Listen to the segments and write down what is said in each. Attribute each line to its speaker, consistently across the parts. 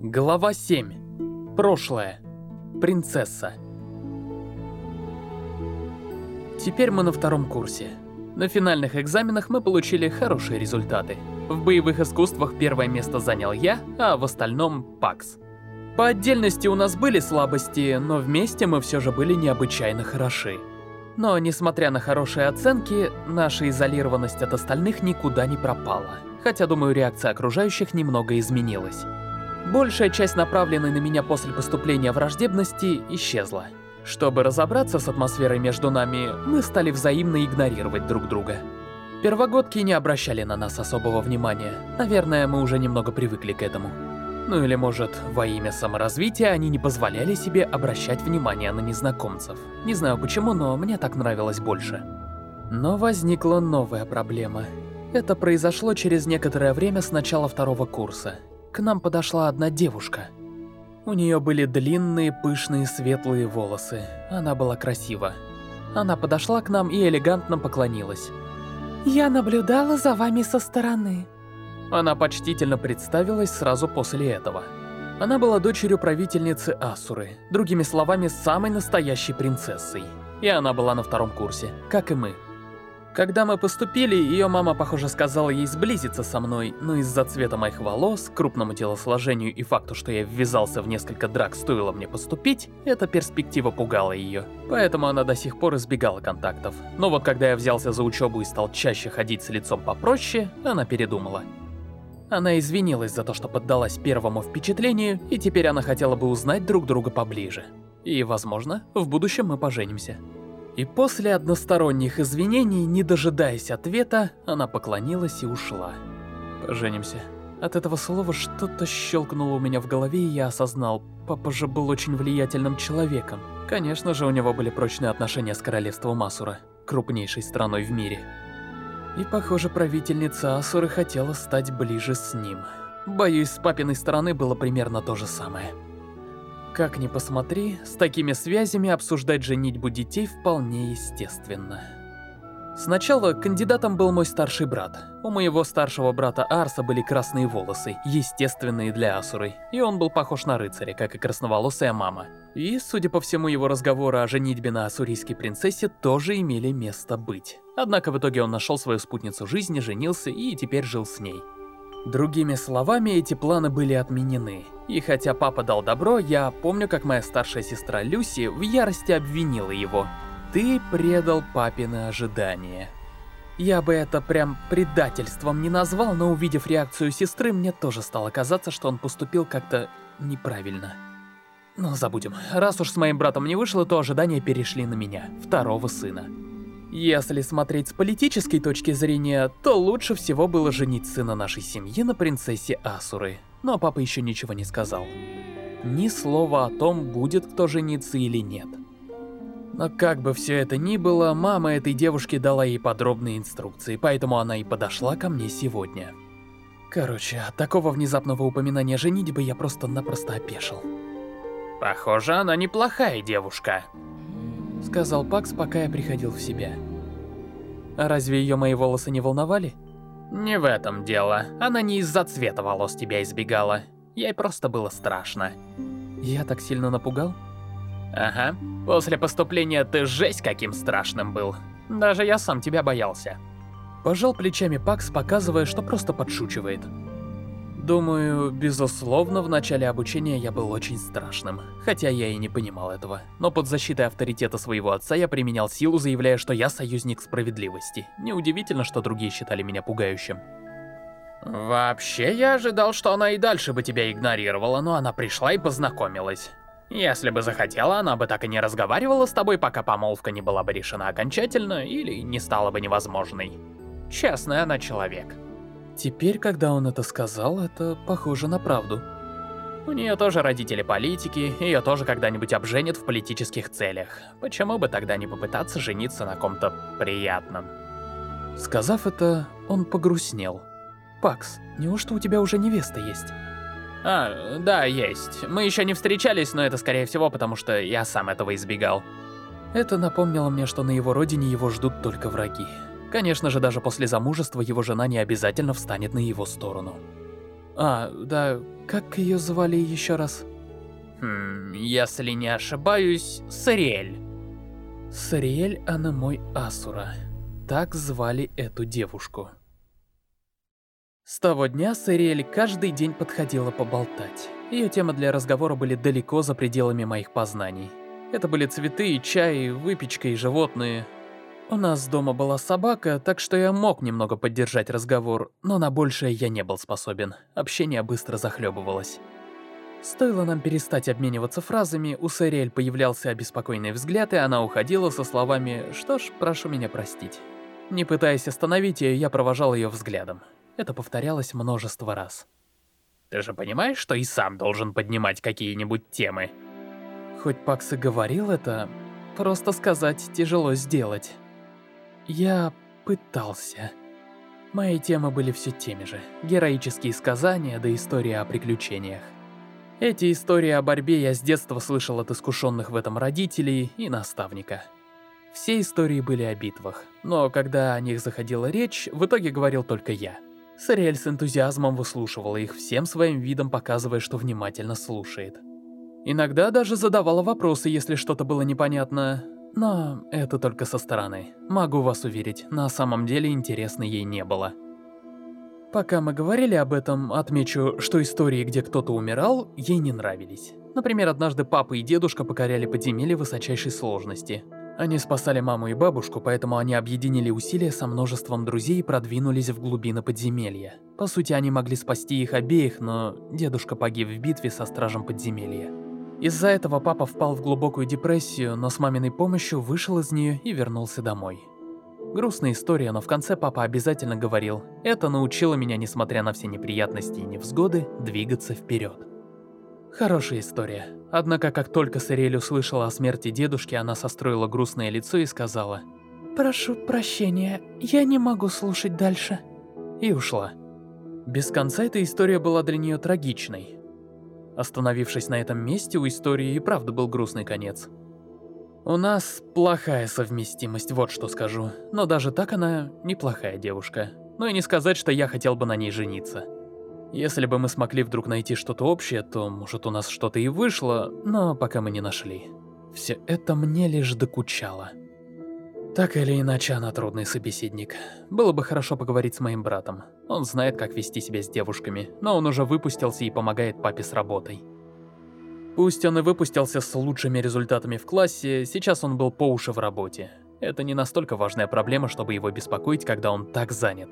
Speaker 1: Глава 7. Прошлое. Принцесса. Теперь мы на втором курсе. На финальных экзаменах мы получили хорошие результаты. В боевых искусствах первое место занял я, а в остальном – Пакс. По отдельности у нас были слабости, но вместе мы все же были необычайно хороши. Но, несмотря на хорошие оценки, наша изолированность от остальных никуда не пропала. Хотя, думаю, реакция окружающих немного изменилась. Большая часть направленной на меня после поступления враждебности исчезла. Чтобы разобраться с атмосферой между нами, мы стали взаимно игнорировать друг друга. Первогодки не обращали на нас особого внимания. Наверное, мы уже немного привыкли к этому. Ну или может, во имя саморазвития они не позволяли себе обращать внимание на незнакомцев. Не знаю почему, но мне так нравилось больше. Но возникла новая проблема. Это произошло через некоторое время с начала второго курса. К нам подошла одна девушка. У нее были длинные, пышные, светлые волосы. Она была красива. Она подошла к нам и элегантно поклонилась.
Speaker 2: «Я наблюдала за вами со стороны».
Speaker 1: Она почтительно представилась сразу после этого. Она была дочерью правительницы Асуры, другими словами, самой настоящей принцессой. И она была на втором курсе, как и мы. Когда мы поступили, ее мама, похоже, сказала ей сблизиться со мной, но из-за цвета моих волос, крупному телосложению и факту, что я ввязался в несколько драк, стоило мне поступить, эта перспектива пугала ее. Поэтому она до сих пор избегала контактов. Но вот когда я взялся за учебу и стал чаще ходить с лицом попроще, она передумала. Она извинилась за то, что поддалась первому впечатлению, и теперь она хотела бы узнать друг друга поближе. И, возможно, в будущем мы поженимся. И после односторонних извинений, не дожидаясь ответа, она поклонилась и ушла. Поженимся. От этого слова что-то щелкнуло у меня в голове, и я осознал, папа же был очень влиятельным человеком. Конечно же, у него были прочные отношения с королевством Асура, крупнейшей страной в мире. И, похоже, правительница Асуры хотела стать ближе с ним. Боюсь, с папиной стороны было примерно то же самое. Как ни посмотри, с такими связями обсуждать женитьбу детей вполне естественно. Сначала кандидатом был мой старший брат. У моего старшего брата Арса были красные волосы, естественные для Асуры, и он был похож на рыцаря, как и красноволосая мама. И, судя по всему, его разговоры о женитьбе на ассурийской принцессе тоже имели место быть. Однако в итоге он нашел свою спутницу жизни, женился и теперь жил с ней. Другими словами, эти планы были отменены. И хотя папа дал добро, я помню, как моя старшая сестра Люси в ярости обвинила его. «Ты предал папины ожидания». Я бы это прям предательством не назвал, но увидев реакцию сестры, мне тоже стало казаться, что он поступил как-то неправильно. Но забудем. Раз уж с моим братом не вышло, то ожидания перешли на меня, второго сына. Если смотреть с политической точки зрения, то лучше всего было женить сына нашей семьи на принцессе Асуры. Но папа еще ничего не сказал. Ни слова о том, будет кто жениться или нет. Но как бы все это ни было, мама этой девушки дала ей подробные инструкции, поэтому она и подошла ко мне сегодня. Короче, от такого внезапного упоминания женитьбы я просто-напросто опешил.
Speaker 3: Похоже, она неплохая девушка.
Speaker 1: — сказал Пакс, пока я приходил в себя. А разве ее мои волосы не волновали?
Speaker 3: Не в этом дело. Она не из-за цвета волос тебя избегала. Ей просто было страшно.
Speaker 1: Я так сильно напугал?
Speaker 3: Ага. После поступления ты жесть каким страшным был. Даже я сам тебя боялся.
Speaker 1: Пожал плечами Пакс, показывая, что просто подшучивает. Думаю, безусловно, в начале обучения я был очень страшным, хотя я и не понимал этого. Но под защитой авторитета своего отца я применял силу, заявляя, что я союзник справедливости. Неудивительно, что другие считали меня пугающим.
Speaker 3: Вообще, я ожидал, что она и дальше бы тебя игнорировала, но она пришла и познакомилась. Если бы захотела, она бы так и не разговаривала с тобой, пока помолвка не была бы решена окончательно или не стала бы невозможной. Честный она человек.
Speaker 1: Теперь, когда он это сказал, это похоже на правду.
Speaker 3: У нее тоже родители политики, ее тоже когда-нибудь обженят в политических целях. Почему бы тогда не попытаться жениться на ком-то приятном?
Speaker 1: Сказав это, он погрустнел. «Пакс, неужто у тебя уже невеста есть?»
Speaker 3: А, да, есть. Мы еще не встречались, но это скорее всего потому, что я сам этого избегал.
Speaker 1: Это напомнило мне, что на его родине его ждут только враги. Конечно же, даже после замужества его жена не обязательно встанет на его сторону. А, да, как ее звали еще раз?
Speaker 3: Хм, если не ошибаюсь, Сариэль.
Speaker 1: Сариэль мой Асура. Так звали эту девушку. С того дня Сариэль каждый день подходила поболтать. Ее темы для разговора были далеко за пределами моих познаний. Это были цветы, чай, выпечка и животные. У нас дома была собака, так что я мог немного поддержать разговор, но на большее я не был способен. Общение быстро захлебывалось. Стоило нам перестать обмениваться фразами, у Сэриэль появлялся обеспокоенный взгляд, и она уходила со словами «Что ж, прошу меня простить». Не пытаясь остановить ее, я провожал ее взглядом. Это повторялось множество раз.
Speaker 3: Ты же понимаешь, что и сам должен поднимать какие-нибудь темы?
Speaker 1: Хоть Пакс и говорил это, просто сказать тяжело сделать. Я пытался. Мои темы были все теми же. Героические сказания да история о приключениях. Эти истории о борьбе я с детства слышал от искушенных в этом родителей и наставника. Все истории были о битвах, но когда о них заходила речь, в итоге говорил только я. Сариэль с энтузиазмом выслушивала их всем своим видом, показывая, что внимательно слушает. Иногда даже задавала вопросы, если что-то было непонятно, но это только со стороны. Могу вас уверить, на самом деле интересно ей не было. Пока мы говорили об этом, отмечу, что истории, где кто-то умирал, ей не нравились. Например, однажды папа и дедушка покоряли подземелье высочайшей сложности. Они спасали маму и бабушку, поэтому они объединили усилия со множеством друзей и продвинулись в глубины подземелья. По сути, они могли спасти их обеих, но дедушка погиб в битве со стражем подземелья. Из-за этого папа впал в глубокую депрессию, но с маминой помощью вышел из нее и вернулся домой. Грустная история, но в конце папа обязательно говорил, это научило меня, несмотря на все неприятности и невзгоды, двигаться вперед. Хорошая история. Однако, как только Сариэль услышала о смерти дедушки, она состроила грустное лицо и сказала
Speaker 2: «Прошу прощения, я не могу слушать дальше».
Speaker 1: И ушла. Без конца эта история была для нее трагичной. Остановившись на этом месте, у истории и правда был грустный конец. У нас плохая совместимость, вот что скажу. Но даже так она неплохая девушка. Но и не сказать, что я хотел бы на ней жениться. Если бы мы смогли вдруг найти что-то общее, то, может, у нас что-то и вышло, но пока мы не нашли. Все это мне лишь докучало. Так или иначе, она трудный собеседник. Было бы хорошо поговорить с моим братом. Он знает, как вести себя с девушками, но он уже выпустился и помогает папе с работой. Пусть он и выпустился с лучшими результатами в классе, сейчас он был по уши в работе. Это не настолько важная проблема, чтобы его беспокоить, когда он так занят.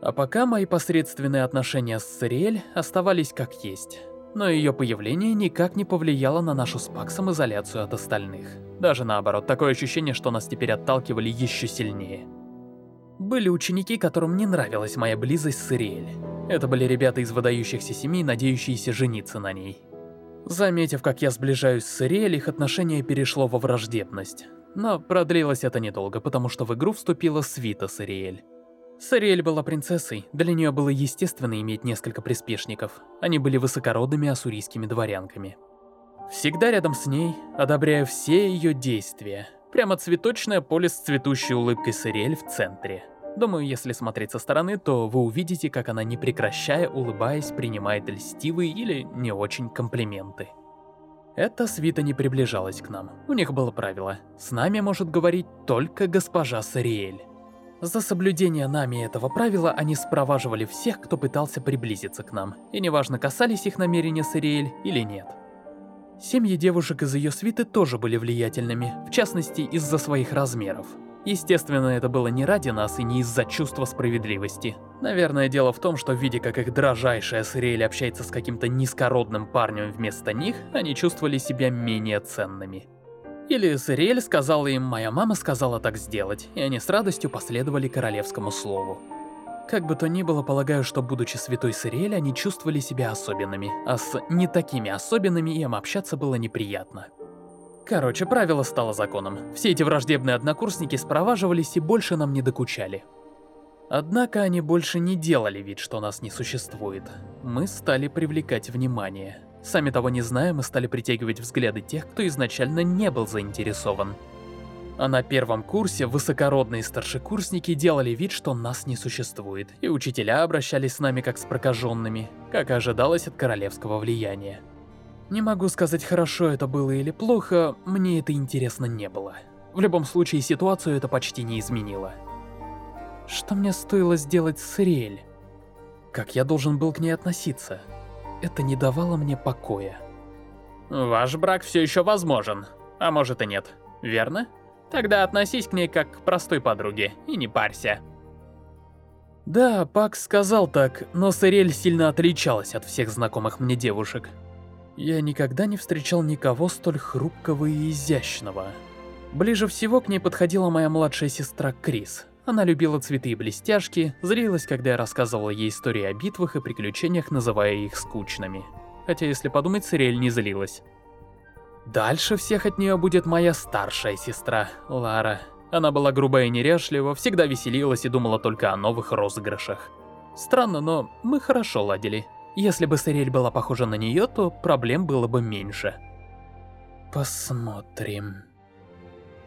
Speaker 1: А пока мои посредственные отношения с Цириэль оставались как есть. Но ее появление никак не повлияло на нашу с Паксом изоляцию от остальных. Даже наоборот, такое ощущение, что нас теперь отталкивали еще сильнее. Были ученики, которым не нравилась моя близость с Цириэль. Это были ребята из выдающихся семей, надеющиеся жениться на ней. Заметив, как я сближаюсь с Цириэль, их отношение перешло во враждебность. Но продлилось это недолго, потому что в игру вступила свита Сариэль. Сариэль была принцессой, для нее было естественно иметь несколько приспешников. Они были высокородными ассурийскими дворянками. Всегда рядом с ней, одобряя все ее действия. Прямо цветочное поле с цветущей улыбкой Сариэль в центре. Думаю, если смотреть со стороны, то вы увидите, как она не прекращая, улыбаясь, принимает льстивые или не очень комплименты. Эта свита не приближалась к нам. У них было правило. С нами может говорить только госпожа Сариэль. За соблюдение нами этого правила они спроваживали всех, кто пытался приблизиться к нам, и неважно, касались их намерения Сариэль или нет. Семьи девушек из ее свиты тоже были влиятельными, в частности, из-за своих размеров. Естественно, это было не ради нас и не из-за чувства справедливости. Наверное, дело в том, что видя, как их дрожайшая Сириэль общается с каким-то низкородным парнем вместо них, они чувствовали себя менее ценными. Или Сириэль сказала им «моя мама сказала так сделать», и они с радостью последовали королевскому слову. Как бы то ни было, полагаю, что будучи святой Сириэль, они чувствовали себя особенными, а с не такими особенными им общаться было неприятно. Короче, правило стало законом. Все эти враждебные однокурсники спроваживались и больше нам не докучали. Однако они больше не делали вид, что нас не существует. Мы стали привлекать внимание. Сами того не зная, мы стали притягивать взгляды тех, кто изначально не был заинтересован. А на первом курсе высокородные старшекурсники делали вид, что нас не существует, и учителя обращались с нами как с прокаженными, как ожидалось от королевского влияния. Не могу сказать, хорошо это было или плохо, мне это интересно не было. В любом случае, ситуацию это почти не изменило. Что мне стоило сделать с Риэль? Как я должен был к ней относиться? Это не давало мне покоя.
Speaker 3: Ваш брак все еще возможен, а может и нет, верно? Тогда относись к ней как к простой подруге и не парься.
Speaker 1: Да, Пак сказал так, но Сырель сильно отличалась от всех знакомых мне девушек. Я никогда не встречал никого столь хрупкого и изящного. Ближе всего к ней подходила моя младшая сестра Крис. Она любила цветы и блестяшки, зрелась, когда я рассказывала ей истории о битвах и приключениях, называя их скучными. Хотя, если подумать, Сириэль не злилась. Дальше всех от нее будет моя старшая сестра, Лара. Она была грубая и неряшлива, всегда веселилась и думала только о новых розыгрышах. Странно, но мы хорошо ладили. Если бы Сириэль была похожа на нее, то проблем было бы меньше. Посмотрим.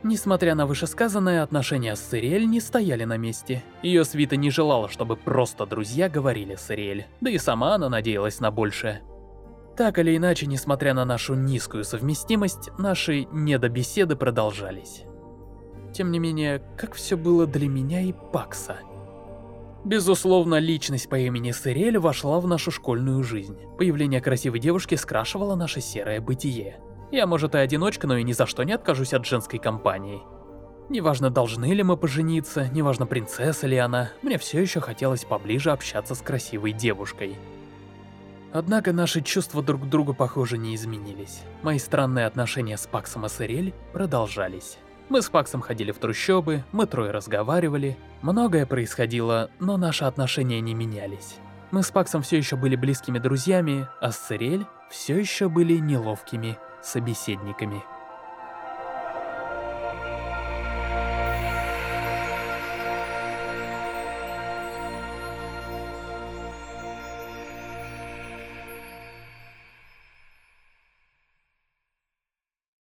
Speaker 1: Несмотря на вышесказанное, отношения с Сириэль не стояли на месте. Ее свита не желала, чтобы просто друзья говорили с Сириэль, да и сама она надеялась на большее. Так или иначе, несмотря на нашу низкую совместимость, наши недобеседы продолжались. Тем не менее, как все было для меня и Пакса. Безусловно, личность по имени Сырель вошла в нашу школьную жизнь. Появление красивой девушки скрашивало наше серое бытие. Я, может, и одиночка, но и ни за что не откажусь от женской компании. Неважно, должны ли мы пожениться, неважно, принцесса ли она, мне все еще хотелось поближе общаться с красивой девушкой. Однако наши чувства друг к другу, похоже, не изменились. Мои странные отношения с Паксом и Сырель продолжались. Мы с Паксом ходили в трущобы, мы трое разговаривали. Многое происходило, но наши отношения не менялись. Мы с Паксом все еще были близкими друзьями, а с Сырель все еще были неловкими собеседниками.